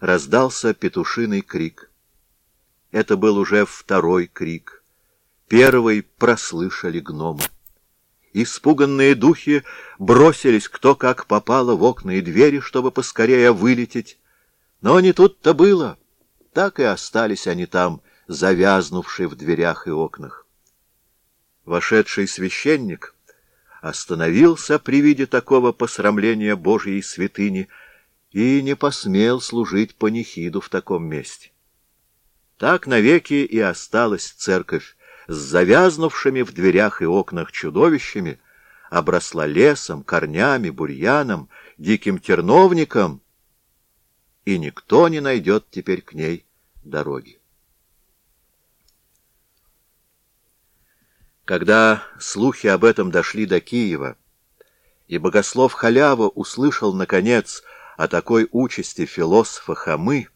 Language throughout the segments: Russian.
раздался петушиный крик. Это был уже второй крик. Первый прослышали гномы. Испуганные духи бросились кто как попало в окна и двери, чтобы поскорее вылететь. Но не тут-то было. Так и остались они там, завязнувшие в дверях и окнах. Вошедший священник остановился при виде такого посрамления Божьей святыни и не посмел служить панихиду в таком месте. Так навеки и осталась церковь с завязнувшими в дверях и окнах чудовищами, обросла лесом, корнями, бурьяном, диким терновником, и никто не найдет теперь к ней дороги. Когда слухи об этом дошли до Киева, и богослов Халява услышал, наконец, о такой участи философа Хамы,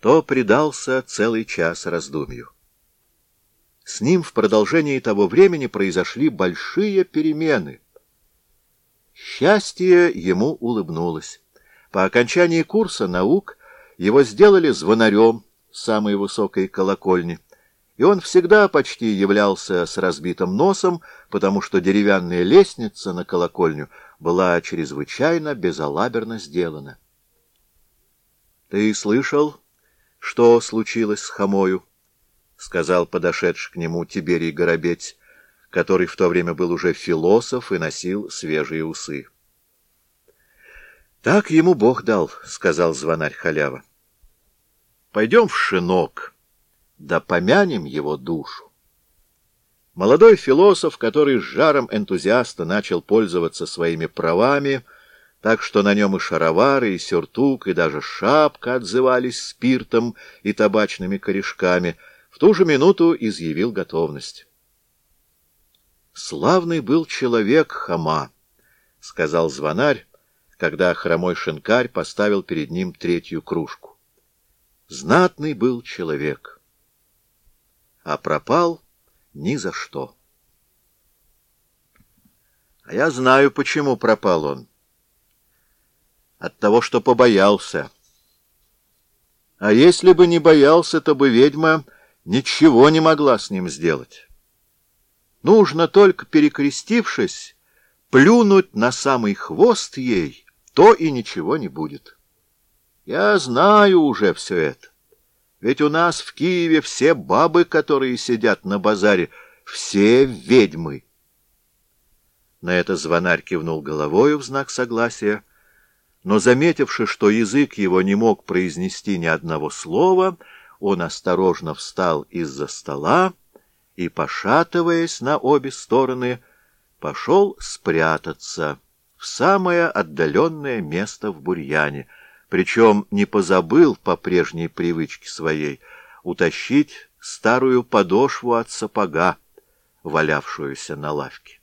то предался целый час раздумью. С ним в продолжении того времени произошли большие перемены. Счастье ему улыбнулось. По окончании курса наук его сделали звонарем самой высокой колокольни — и он всегда почти являлся с разбитым носом, потому что деревянная лестница на колокольню была чрезвычайно безалаберно сделана. — Ты слышал, что случилось с Хамою? — сказал подошедший к нему Тиберий Горобец, который в то время был уже философ и носил свежие усы. — Так ему Бог дал, — сказал звонарь халява. — Пойдем в шинок. — да помянем его душу. Молодой философ, который с жаром энтузиаста начал пользоваться своими правами, так что на нем и шаровары, и сюртук, и даже шапка отзывались спиртом и табачными корешками, в ту же минуту изъявил готовность. «Славный был человек Хама», — сказал звонарь, когда хромой шинкарь поставил перед ним третью кружку. «Знатный был человек» а пропал ни за что. А я знаю, почему пропал он. От того, что побоялся. А если бы не боялся, то бы ведьма ничего не могла с ним сделать. Нужно только, перекрестившись, плюнуть на самый хвост ей, то и ничего не будет. Я знаю уже все это. Ведь у нас в Киеве все бабы, которые сидят на базаре, все ведьмы. На это звонарь кивнул головою в знак согласия, но, заметивши, что язык его не мог произнести ни одного слова, он осторожно встал из-за стола и, пошатываясь на обе стороны, пошел спрятаться в самое отдаленное место в бурьяне — причем не позабыл по прежней привычке своей утащить старую подошву от сапога, валявшуюся на лавке.